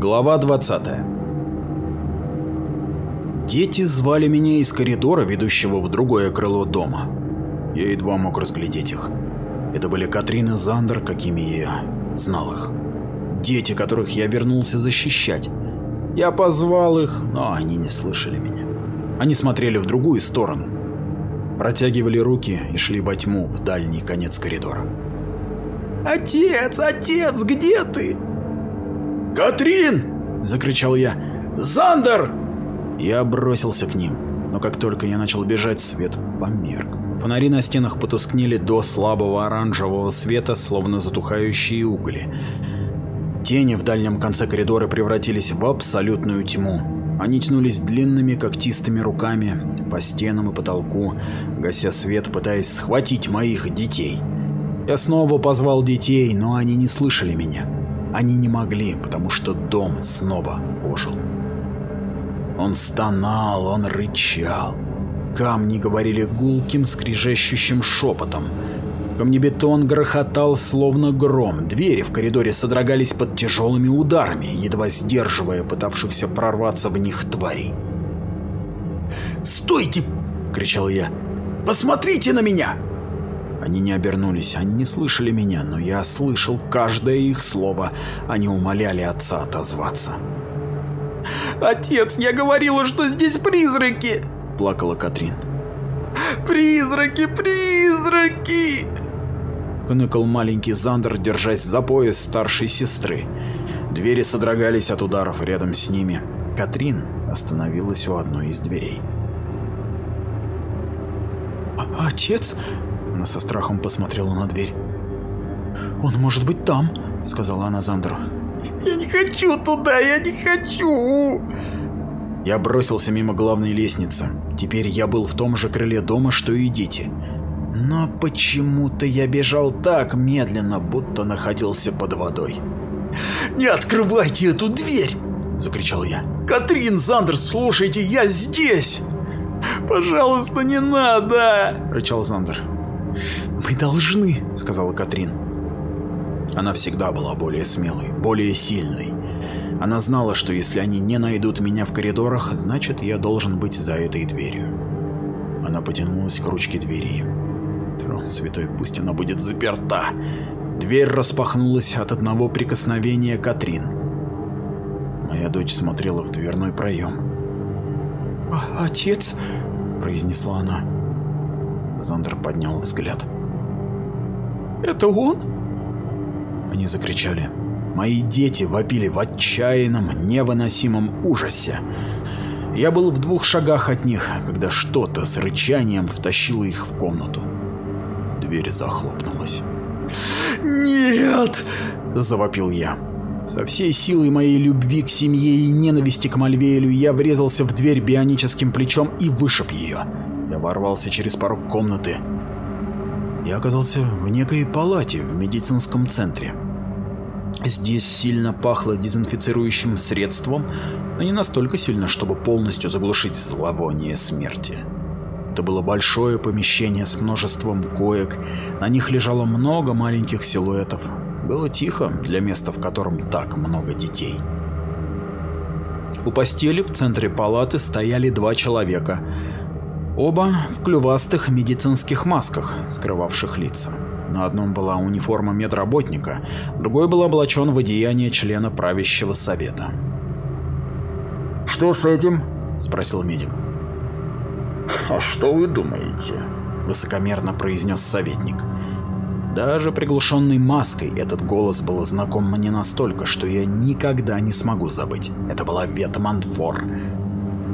Глава 20 Дети звали меня из коридора, ведущего в другое крыло дома. Я едва мог разглядеть их. Это были Катрин и Зандер, какими я знал их. Дети, которых я вернулся защищать. Я позвал их, но они не слышали меня. Они смотрели в другую сторону. Протягивали руки и шли во тьму, в дальний конец коридора. «Отец, отец, где ты?» «Катрин!» – закричал я. «Зандер!» Я бросился к ним, но как только я начал бежать, свет померк. Фонари на стенах потускнели до слабого оранжевого света, словно затухающие угли. Тени в дальнем конце коридора превратились в абсолютную тьму. Они тянулись длинными когтистыми руками по стенам и потолку, гася свет, пытаясь схватить моих детей. Я снова позвал детей, но они не слышали меня. Они не могли, потому что дом снова ожил. Он стонал, он рычал. Камни говорили гулким, скрижещущим шепотом. Камнебетон грохотал, словно гром. Двери в коридоре содрогались под тяжелыми ударами, едва сдерживая пытавшихся прорваться в них тварей. «Стойте!» — кричал я. «Посмотрите на меня!» Они не обернулись, они не слышали меня, но я слышал каждое их слово. Они умоляли отца отозваться. «Отец, я говорила, что здесь призраки!» – плакала Катрин. «Призраки, призраки!» Кныкал маленький Зандер, держась за пояс старшей сестры. Двери содрогались от ударов рядом с ними. Катрин остановилась у одной из дверей. «А, «Отец?» Она со страхом посмотрела на дверь. «Он может быть там», — сказала она Зандеру. Я не хочу туда, я не хочу. Я бросился мимо главной лестницы. Теперь я был в том же крыле дома, что и дети. Но почему-то я бежал так медленно, будто находился под водой. «Не открывайте эту дверь!» – закричал я. «Катрин, Зандерс, слушайте, я здесь!» «Пожалуйста, не надо!» – рычал Зандер. «Мы должны!» – сказала Катрин. Она всегда была более смелой, более сильной. Она знала, что если они не найдут меня в коридорах, значит я должен быть за этой дверью. Она потянулась к ручке двери. Трон святой, пусть она будет заперта. Дверь распахнулась от одного прикосновения Катрин. Моя дочь смотрела в дверной проем. «А, «Отец?» – произнесла она. Зандер поднял взгляд. «Это он?» Они закричали. Мои дети вопили в отчаянном, невыносимом ужасе. Я был в двух шагах от них, когда что-то с рычанием втащило их в комнату. Дверь захлопнулась. «Нет!» – завопил я. Со всей силой моей любви к семье и ненависти к Мальвейлю я врезался в дверь бионическим плечом и вышиб ее. Ворвался через порог комнаты, я оказался в некой палате в медицинском центре. Здесь сильно пахло дезинфицирующим средством, но не настолько сильно, чтобы полностью заглушить зловоние смерти. Это было большое помещение с множеством коек, на них лежало много маленьких силуэтов. Было тихо для места, в котором так много детей. У постели в центре палаты стояли два человека – Оба в клювастых медицинских масках, скрывавших лица. На одном была униформа медработника, другой был облачен в одеяние члена правящего совета. «Что с этим?» – спросил медик. «А что вы думаете?» – высокомерно произнес советник. Даже приглушенный маской этот голос был знаком мне настолько, что я никогда не смогу забыть. Это была Ветманфор,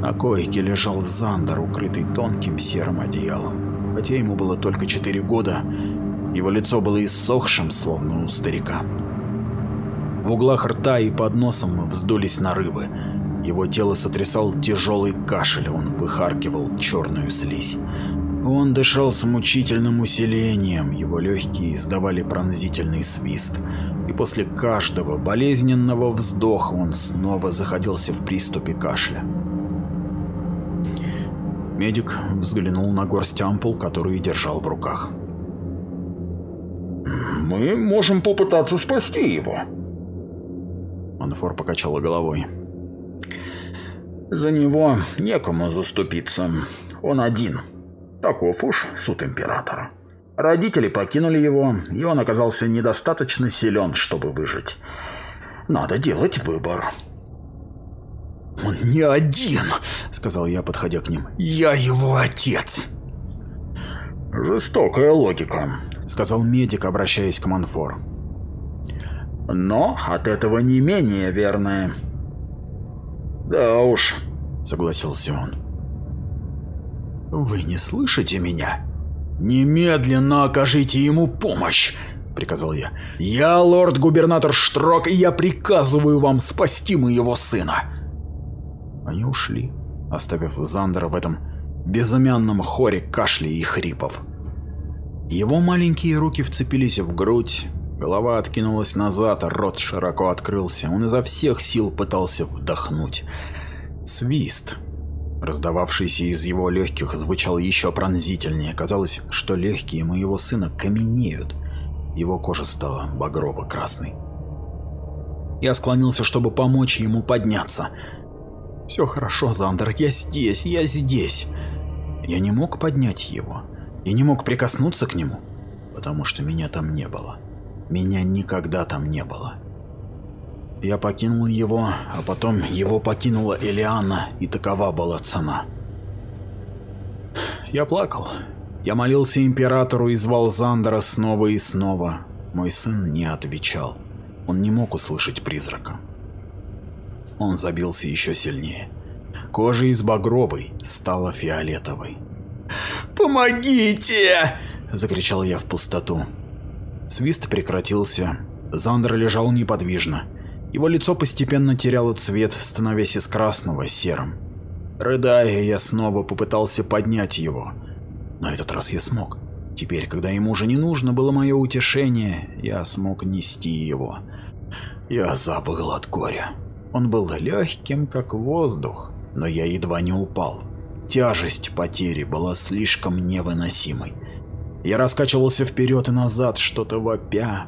на койке лежал Зандер, укрытый тонким серым одеялом. Хотя ему было только четыре года, его лицо было иссохшим, словно у старика. В углах рта и под носом вздулись нарывы. Его тело сотрясал тяжелый кашель, он выхаркивал черную слизь. Он дышал с мучительным усилением, его легкие издавали пронзительный свист. И после каждого болезненного вздоха он снова заходился в приступе кашля. Медик взглянул на горсть ампул, которую держал в руках. «Мы можем попытаться спасти его». Манфор покачала головой. За него некому заступиться. Он один. Таков уж суд императора. Родители покинули его, и он оказался недостаточно силен, чтобы выжить. Надо делать выбор. «Он не один», — сказал я, подходя к ним. «Я его отец». «Жестокая логика», — сказал медик, обращаясь к Манфор. «Но от этого не менее верная». «Да уж», — согласился он. «Вы не слышите меня? Немедленно окажите ему помощь!» — приказал я. «Я лорд-губернатор Штрок, и я приказываю вам спасти моего сына!» Они ушли, оставив Зандера в этом безымянном хоре кашля и хрипов. Его маленькие руки вцепились в грудь, голова откинулась назад, рот широко открылся, он изо всех сил пытался вдохнуть. Свист, раздававшийся из его легких, звучал еще пронзительнее. Казалось, что легкие моего сына каменеют. Его кожа стала багрово-красной. Я склонился, чтобы помочь ему подняться. «Все хорошо, Зандер, я здесь, я здесь». Я не мог поднять его. Я не мог прикоснуться к нему, потому что меня там не было. Меня никогда там не было. Я покинул его, а потом его покинула Элиана, и такова была цена. Я плакал. Я молился императору и звал Зандера снова и снова. Мой сын не отвечал. Он не мог услышать призрака. Он забился еще сильнее. Кожа из багровой стала фиолетовой. «Помогите!» – закричал я в пустоту. Свист прекратился. Зандер лежал неподвижно. Его лицо постепенно теряло цвет, становясь из красного серым. Рыдая, я снова попытался поднять его. На этот раз я смог. Теперь, когда ему уже не нужно было мое утешение, я смог нести его. Я завыл от горя. Он был легким, как воздух, но я едва не упал. Тяжесть потери была слишком невыносимой. Я раскачивался вперед и назад, что-то вопя.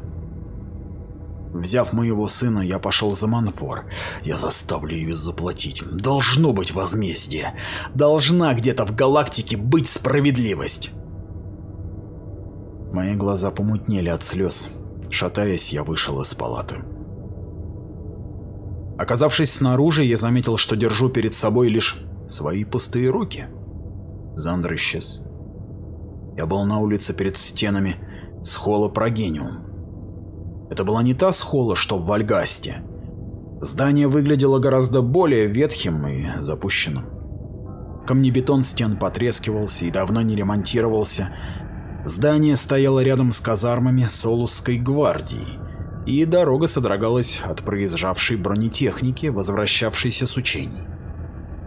Взяв моего сына, я пошел за Манфор. Я заставлю ее заплатить. Должно быть возмездие. Должна где-то в галактике быть справедливость. Мои глаза помутнели от слез. Шатаясь, я вышел из палаты. Оказавшись снаружи, я заметил, что держу перед собой лишь свои пустые руки. Зандр исчез. Я был на улице перед стенами схола Прогениум. Это была не та схола, что в Вальгасте. Здание выглядело гораздо более ветхим и запущенным. Камнебетон стен потрескивался и давно не ремонтировался. Здание стояло рядом с казармами Солусской гвардии, и дорога содрогалась от проезжавшей бронетехники, возвращавшейся с учений.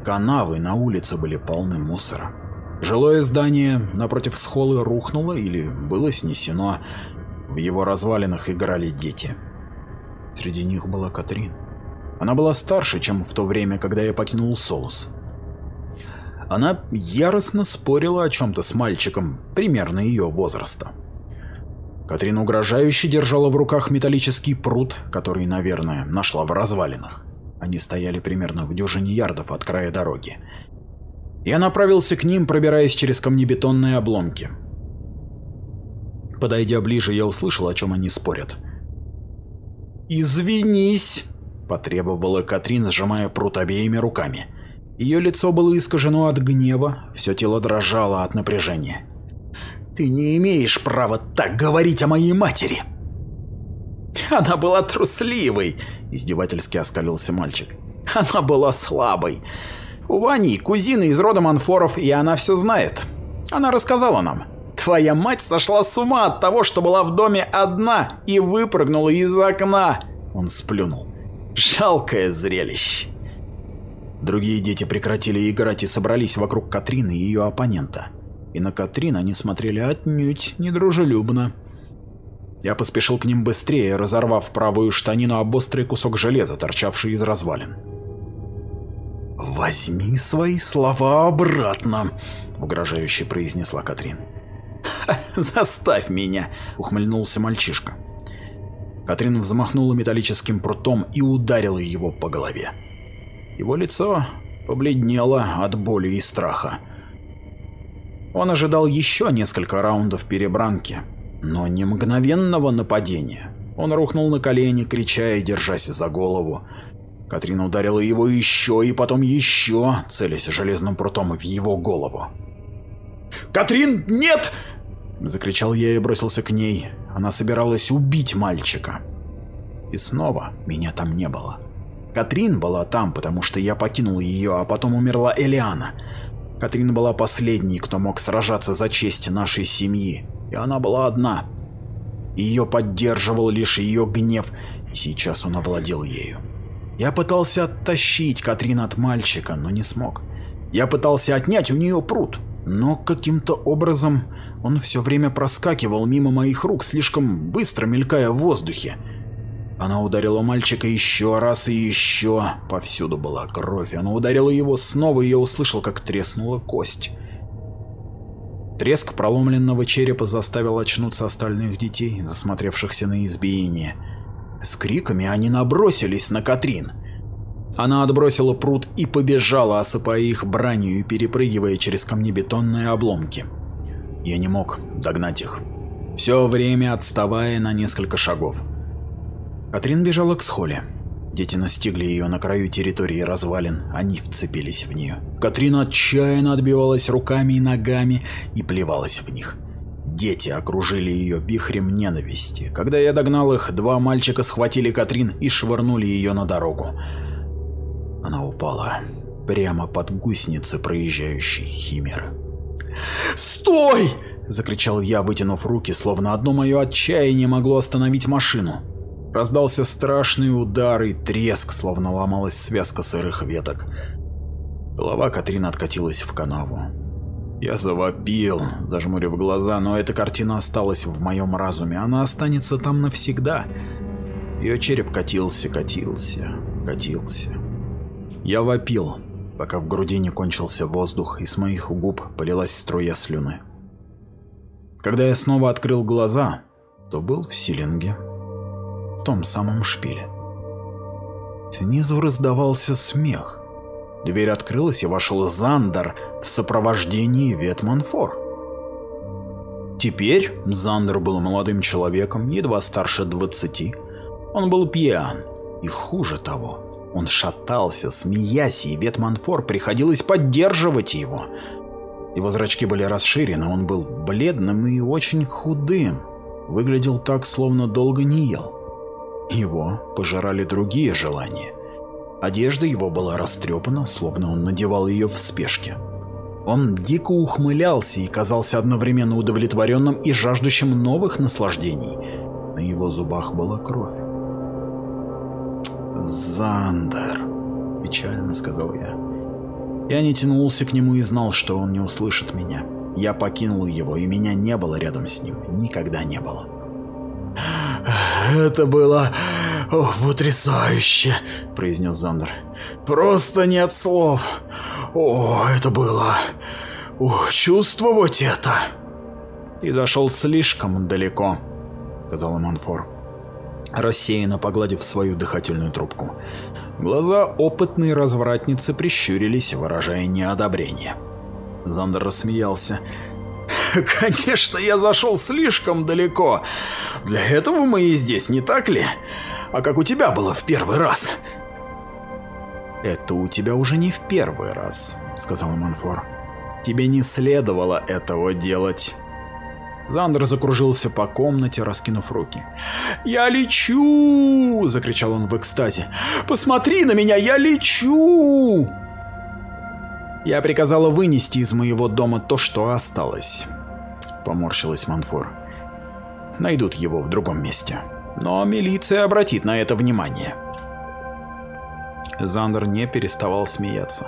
Канавы на улице были полны мусора. Жилое здание напротив схолы рухнуло или было снесено. В его развалинах играли дети. Среди них была Катрин. Она была старше, чем в то время, когда я покинул Солус. Она яростно спорила о чем-то с мальчиком примерно ее возраста. Катрин угрожающе держала в руках металлический пруд, который, наверное, нашла в развалинах. Они стояли примерно в дюжине ярдов от края дороги. Я направился к ним, пробираясь через камнебетонные обломки. Подойдя ближе, я услышал, о чем они спорят. «Извинись!» – потребовала Катрин, сжимая пруд обеими руками. Ее лицо было искажено от гнева, все тело дрожало от напряжения. «Ты не имеешь права так говорить о моей матери!» «Она была трусливой!» – издевательски оскалился мальчик. «Она была слабой. У Вани кузина из рода Манфоров, и она все знает. Она рассказала нам. Твоя мать сошла с ума от того, что была в доме одна и выпрыгнула из окна!» Он сплюнул. «Жалкое зрелище!» Другие дети прекратили играть и собрались вокруг Катрины и ее оппонента. И на Катрин они смотрели отнюдь недружелюбно. Я поспешил к ним быстрее, разорвав правую штанину об острый кусок железа, торчавший из развалин. «Возьми свои слова обратно», — угрожающе произнесла Катрин. «Заставь меня», — ухмыльнулся мальчишка. Катрин взмахнула металлическим прутом и ударила его по голове. Его лицо побледнело от боли и страха. Он ожидал еще несколько раундов перебранки, но не мгновенного нападения. Он рухнул на колени, крича и держась за голову. Катрина ударила его еще и потом еще, целясь железным прутом в его голову. «Катрин, нет!» – закричал я и бросился к ней. Она собиралась убить мальчика. И снова меня там не было. Катрин была там, потому что я покинул ее, а потом умерла Элиана. Катрин была последней, кто мог сражаться за честь нашей семьи, и она была одна. Ее поддерживал лишь ее гнев, и сейчас он овладел ею. Я пытался оттащить Катрин от мальчика, но не смог. Я пытался отнять у нее пруд, но каким-то образом он все время проскакивал мимо моих рук, слишком быстро мелькая в воздухе. Она ударила мальчика еще раз и еще. Повсюду была кровь. Она ударила его снова, и я услышал, как треснула кость. Треск проломленного черепа заставил очнуться остальных детей, засмотревшихся на избиение. С криками они набросились на Катрин. Она отбросила пруд и побежала, осыпая их бранью и перепрыгивая через камнебетонные обломки. Я не мог догнать их, все время отставая на несколько шагов. Катрин бежала к схоле. Дети настигли ее на краю территории развалин, они вцепились в нее. Катрин отчаянно отбивалась руками и ногами и плевалась в них. Дети окружили ее вихрем ненависти. Когда я догнал их, два мальчика схватили Катрин и швырнули ее на дорогу. Она упала прямо под гусеницы проезжающей химеры. «Стой!» – закричал я, вытянув руки, словно одно мое отчаяние могло остановить машину. Раздался страшный удар и треск, словно ломалась связка сырых веток. Голова Катрины откатилась в канаву. Я завопил, зажмурив глаза, но эта картина осталась в моем разуме, она останется там навсегда. Ее череп катился, катился, катился. Я вопил, пока в груди не кончился воздух и с моих губ полилась струя слюны. Когда я снова открыл глаза, то был в Силинге том самом шпиле. Снизу раздавался смех. Дверь открылась и вошел Зандер в сопровождении Ветманфор. Теперь Зандер был молодым человеком, едва старше двадцати. Он был пьян, и хуже того, он шатался, смеясь, и Ветманфор приходилось поддерживать его. Его зрачки были расширены, он был бледным и очень худым. Выглядел так, словно долго не ел. Его пожирали другие желания. Одежда его была растрепана, словно он надевал ее в спешке. Он дико ухмылялся и казался одновременно удовлетворенным и жаждущим новых наслаждений. На его зубах была кровь. «Зандер», — печально сказал я. Я не тянулся к нему и знал, что он не услышит меня. Я покинул его, и меня не было рядом с ним. Никогда не было. «Это было о, потрясающе», — произнес Зандер. «Просто нет слов. О, это было... О, чувствовать это!» «Ты зашел слишком далеко», — сказал Манфор, рассеянно погладив свою дыхательную трубку. Глаза опытной развратницы прищурились, выражая неодобрение. Зандер рассмеялся. Конечно, я зашел слишком далеко. Для этого мы и здесь, не так ли? А как у тебя было в первый раз? Это у тебя уже не в первый раз, сказал Манфор. Тебе не следовало этого делать. Зандер закружился по комнате, раскинув руки. «Я лечу!» – закричал он в экстазе. «Посмотри на меня, я лечу!» Я приказала вынести из моего дома то, что осталось. Поморщилась Манфор. Найдут его в другом месте. Но милиция обратит на это внимание. Зандер не переставал смеяться.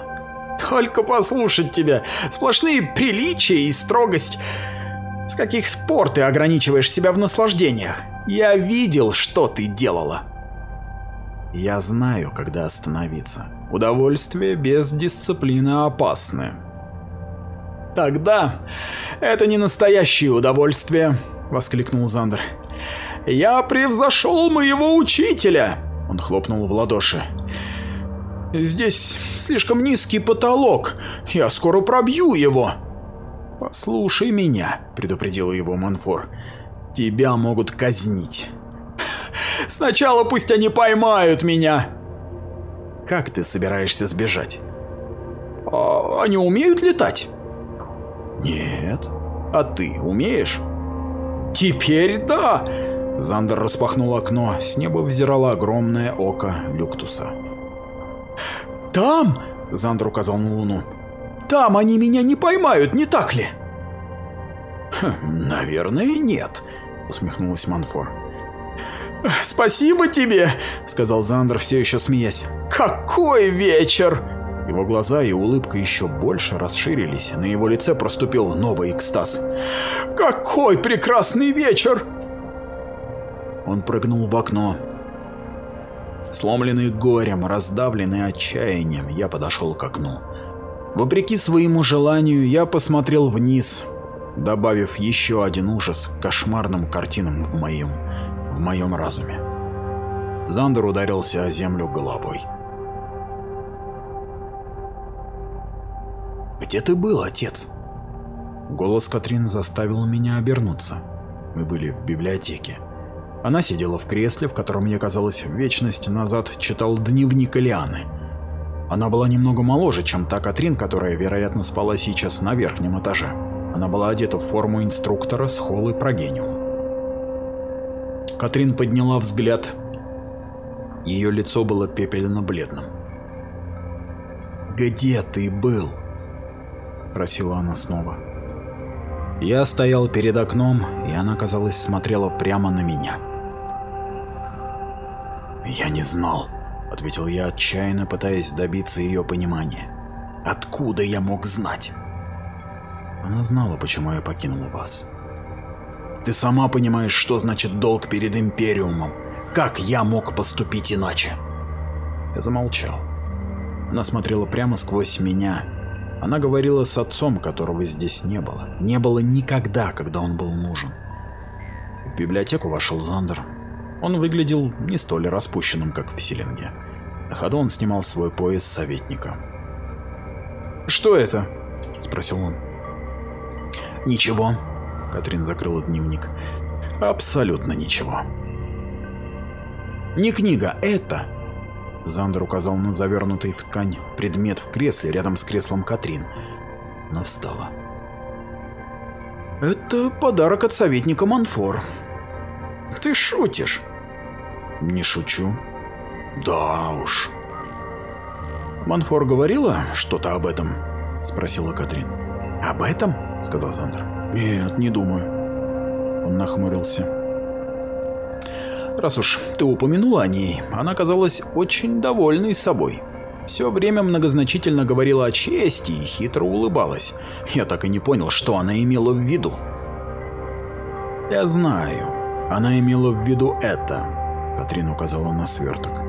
Только послушать тебя. Сплошные приличия и строгость. С каких спор ты ограничиваешь себя в наслаждениях? Я видел, что ты делала. Я знаю, когда остановиться. Удовольствие без дисциплины опасны. Тогда это не настоящее удовольствие, воскликнул Зандер. Я превзошел моего учителя!» Он хлопнул в ладоши. «Здесь слишком низкий потолок. Я скоро пробью его!» «Послушай меня», — предупредил его Манфор. «Тебя могут казнить». «Сначала пусть они поймают меня!» «Как ты собираешься сбежать?» а, «Они умеют летать?» «Нет. А ты умеешь?» «Теперь да!» Зандер распахнул окно, с неба взирало огромное око Люктуса. «Там!» — Зандер указал на луну. «Там они меня не поймают, не так ли?» «Хм, «Наверное, нет», — усмехнулась Манфор. «Спасибо тебе!» — сказал Зандер, все еще смеясь. «Какой вечер!» Его глаза и улыбка еще больше расширились, на его лице проступил новый экстаз. «Какой прекрасный вечер!» Он прыгнул в окно. Сломленный горем, раздавленный отчаянием, я подошел к окну. Вопреки своему желанию, я посмотрел вниз, добавив еще один ужас к кошмарным картинам в моем, в моем разуме. Зандер ударился о землю головой. «Где ты был, отец?» Голос Катрин заставил меня обернуться. Мы были в библиотеке. Она сидела в кресле, в котором я, казалось, вечность назад читал дневник Элианы. Она была немного моложе, чем та Катрин, которая, вероятно, спала сейчас на верхнем этаже. Она была одета в форму инструктора с холлы Прогениум. Катрин подняла взгляд. Ее лицо было пепельно-бледным. «Где ты был?» – просила она снова. Я стоял перед окном, и она, казалось, смотрела прямо на меня. «Я не знал», — ответил я, отчаянно пытаясь добиться ее понимания. «Откуда я мог знать?» Она знала, почему я покинул вас. «Ты сама понимаешь, что значит долг перед Империумом. Как я мог поступить иначе?» Я замолчал. Она смотрела прямо сквозь меня. Она говорила с отцом, которого здесь не было. Не было никогда, когда он был нужен. В библиотеку вошел Зандер. Он выглядел не столь распущенным, как в Силинге. На ходу он снимал свой пояс советника. «Что это?» – спросил он. «Ничего», – Катрин закрыла дневник. «Абсолютно ничего». «Не книга, это!» Зандер указал на завернутый в ткань предмет в кресле рядом с креслом Катрин. Она встала. «Это подарок от советника Манфор». «Ты шутишь?» Не шучу. Да уж. Манфор говорила что-то об этом? Спросила Катрин. Об этом? Сказал Зандер. Нет, не думаю. Он нахмурился. Раз уж ты упомянула о ней, она казалась очень довольной собой. Все время многозначительно говорила о чести и хитро улыбалась. Я так и не понял, что она имела в виду. Я знаю. Она имела в виду это. Катрин указала на сверток.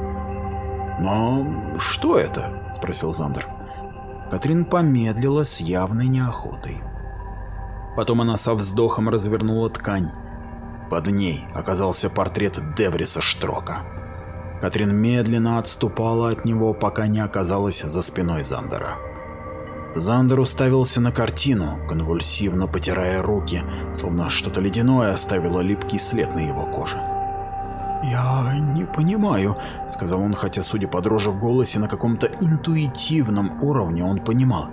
«Но что это?» – спросил Зандер. Катрин помедлила с явной неохотой. Потом она со вздохом развернула ткань. Под ней оказался портрет Девриса Штрока. Катрин медленно отступала от него, пока не оказалась за спиной Зандера. Зандер уставился на картину, конвульсивно потирая руки, словно что-то ледяное оставило липкий след на его коже. «Я не понимаю», — сказал он, хотя, судя по дрожи в голосе, на каком-то интуитивном уровне он понимал.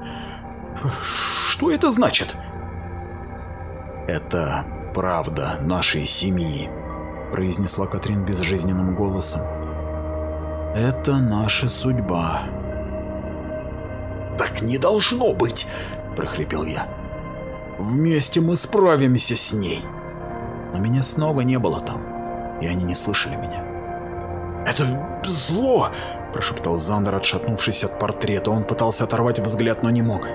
«Что это значит?» «Это правда нашей семьи», — произнесла Катрин безжизненным голосом. «Это наша судьба». «Так не должно быть!» – прохрипел я. «Вместе мы справимся с ней!» Но меня снова не было там и они не слышали меня. «Это зло!» – прошептал Зандер, отшатнувшись от портрета. Он пытался оторвать взгляд, но не мог.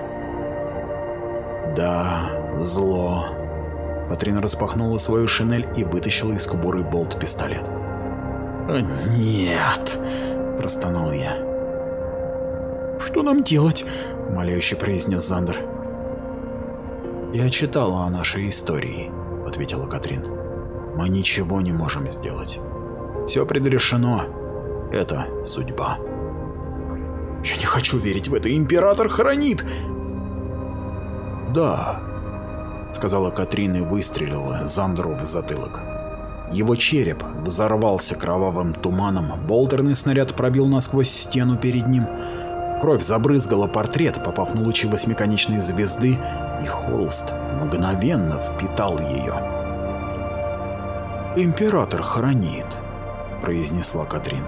«Да, зло». Катрина распахнула свою шинель и вытащила из кобуры болт-пистолет. «Нет!» – простонал я. «Что нам делать?» – умоляюще произнес Зандер. «Я читала о нашей истории», – ответила Катрин. Мы ничего не можем сделать. Все предрешено. Это судьба. Я не хочу верить в это. Император хранит. Да, сказала Катрин и выстрелила Зандеру в затылок. Его череп взорвался кровавым туманом, болтерный снаряд пробил насквозь стену перед ним. Кровь забрызгала портрет, попав на лучи восьмиконечной звезды, и холст мгновенно впитал ее. «Император хранит», — произнесла Катрин.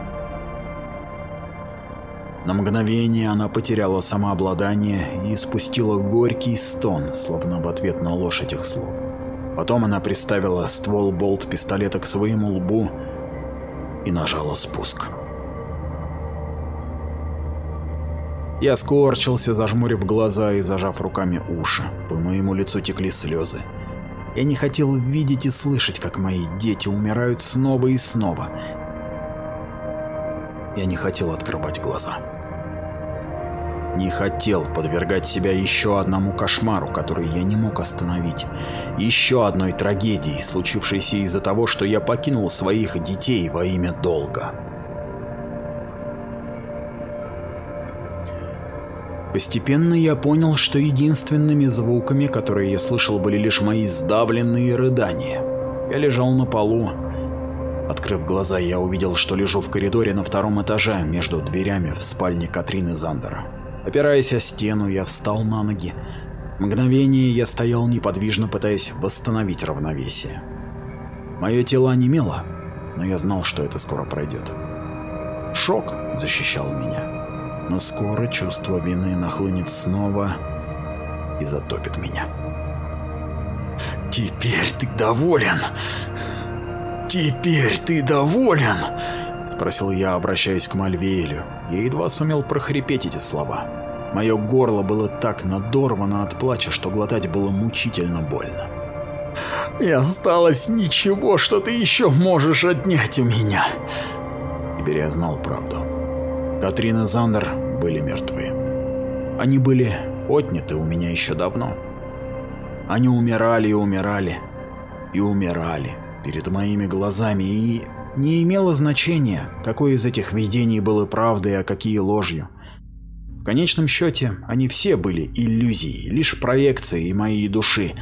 На мгновение она потеряла самообладание и испустила горький стон, словно в ответ на ложь этих слов. Потом она приставила ствол болт-пистолета к своему лбу и нажала спуск. Я скорчился, зажмурив глаза и зажав руками уши. По моему лицу текли слезы. Я не хотел видеть и слышать, как мои дети умирают снова и снова. Я не хотел открывать глаза. Не хотел подвергать себя еще одному кошмару, который я не мог остановить. Еще одной трагедии, случившейся из-за того, что я покинул своих детей во имя долга. Постепенно я понял, что единственными звуками, которые я слышал, были лишь мои сдавленные рыдания. Я лежал на полу. Открыв глаза, я увидел, что лежу в коридоре на втором этаже между дверями в спальне Катрины Зандера. Опираясь о стену, я встал на ноги. Мгновение я стоял неподвижно, пытаясь восстановить равновесие. Мое тело онемело, но я знал, что это скоро пройдет. Шок защищал меня, но скоро чувство вины нахлынет снова и затопит меня. «Теперь ты доволен! Теперь ты доволен!» Спросил я, обращаясь к Мальвеэлю. Я едва сумел прохрипеть эти слова. Мое горло было так надорвано от плача, что глотать было мучительно больно. «Не осталось ничего, что ты еще можешь отнять у меня!» Теперь я знал правду. Катрин и Зандер были мертвы. Они были отняты у меня еще давно. Они умирали и умирали, и умирали перед моими глазами, и не имело значения, какое из этих видений было правдой, а какие ложью. В конечном счете, они все были иллюзией, лишь проекцией моей души,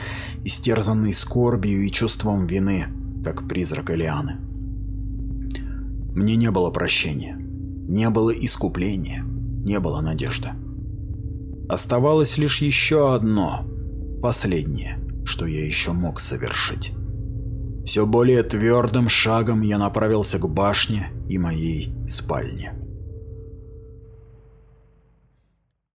истерзанной скорбью и чувством вины, как призрак Элианы. Мне не было прощения, не было искупления, не было надежды. Оставалось лишь еще одно, последнее, что я еще мог совершить. Все более твердым шагом я направился к башне и моей спальне.